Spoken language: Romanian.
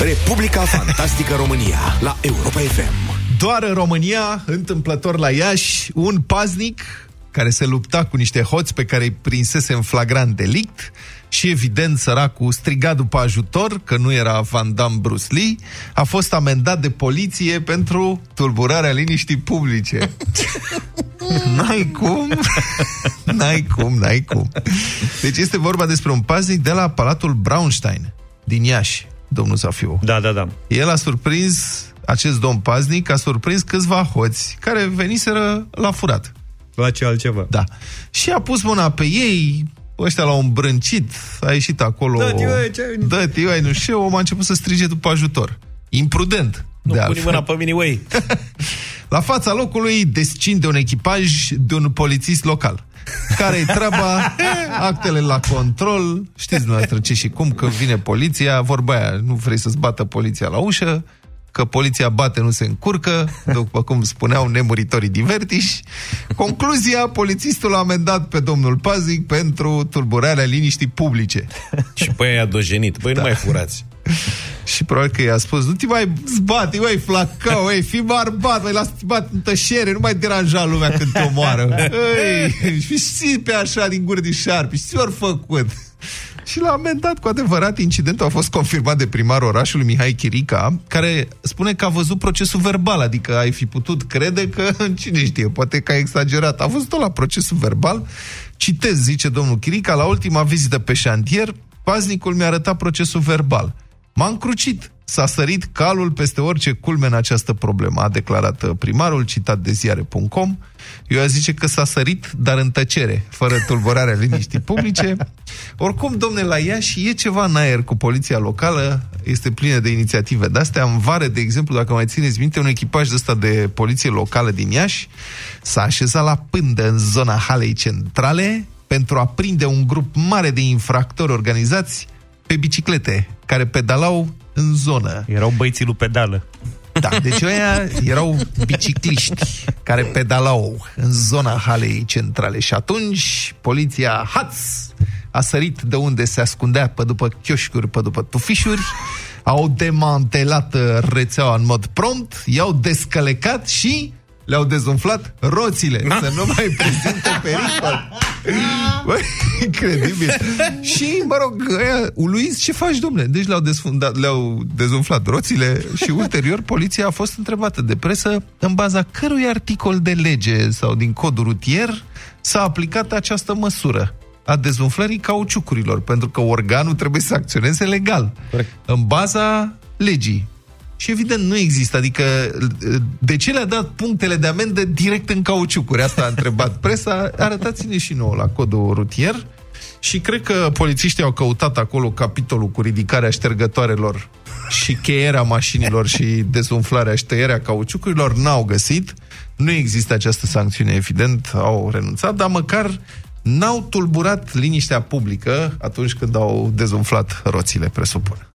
Republica Fantastică România la Europa FM. Doar în România, întâmplător la Iași, un paznic care se lupta cu niște hoți pe care îi prinsese în flagrant delict și evident săracul striga după ajutor, că nu era Van Damme Bruce Lee, a fost amendat de poliție pentru tulburarea liniștii publice. N-ai cum, n-ai cum, n-ai cum. Deci este vorba despre un paznic de la Palatul Braunstein, din Iași, domnul Zafiu. Da, da, da. El a surprins, acest domn paznic a surprins câțiva hoți care veniseră la furat. La ce altceva. Da. Și a pus mâna pe ei, ăștia l-au îmbrâncit, a ieșit acolo... Dă-te, oi, ce ai- Dă-te, oi, nu știu, omul a început să strige după ajutor. Imprudent. Nu de pune altfel. mâna pe mine, ui. La fața locului descinde un echipaj de un polițist local. care e treaba, actele la control, știți dumneavoastră ce și cum, că vine poliția, vorba aia, nu vrei să-ți bată poliția la ușă, că poliția bate, nu se încurcă, după cum spuneau nemuritorii divertiși. Concluzia, polițistul a amendat pe domnul Pazic pentru tulburarea liniștii publice. Și pe aia dojenit. Băi, Da. nu mai furați. Și probabil că i-a spus, nu te mai zbate, mai flacău, ei, fi barbat, mai lasă-te bat în tășere, nu mai deranja lumea când te omoară. Ei, și știi pe așa din gură de șarpi, și ori făcut. Și l-a amendat cu adevărat. Incidentul a fost confirmat de primarul orașului Mihai Chirica, care spune că a văzut procesul verbal, adică ai fi putut crede că, cine știe, poate că a exagerat. A văzut-o la procesul verbal. Citez, zice domnul Chirica, la ultima vizită pe șantier, paznicul mi-a arătat procesul verbal. M-a încrucit. S-a sărit calul peste orice culme în această problemă, a declarat uh, primarul, citat de ziare.com. Eu aș zice că s-a sărit, dar în tăcere, fără tulburarea liniștii publice. Oricum, domne, la Iași e ceva în aer cu poliția locală, este plină de inițiative de-astea. În vară, de exemplu, dacă mai țineți minte, un echipaj de ăsta de poliție locală din Iași s-a așezat la pândă în zona halei centrale pentru a prinde un grup mare de infractori organizați pe biciclete, care pedalau în zonă. Erau băiții lui pedală. Da, deci ăia erau bicicliști care pedalau în zona halei centrale și atunci poliția Haț a sărit de unde se ascundea pe după chioșcuri, pe după tufișuri, au demantelat uh, rețeaua în mod prompt, i-au descălecat și le-au dezumflat roțile, să nu mai prezinte pericol. Băi, incredibil. Și, mă rog, ăia, uluiți, ce faci, domnule? Deci le-au, desfundat, le-au dezumflat roțile și ulterior poliția a fost întrebată de presă în baza cărui articol de lege sau din codul rutier s-a aplicat această măsură a dezumflării cauciucurilor, pentru că organul trebuie să acționeze legal. Corect. În baza legii. Și evident nu există, adică de ce le-a dat punctele de amendă direct în cauciucuri? Asta a întrebat presa, arătați-ne și nouă la codul rutier și cred că polițiștii au căutat acolo capitolul cu ridicarea ștergătoarelor și cheierea mașinilor și dezumflarea și tăierea cauciucurilor, n-au găsit. Nu există această sancțiune, evident, au renunțat, dar măcar n-au tulburat liniștea publică atunci când au dezumflat roțile, presupun.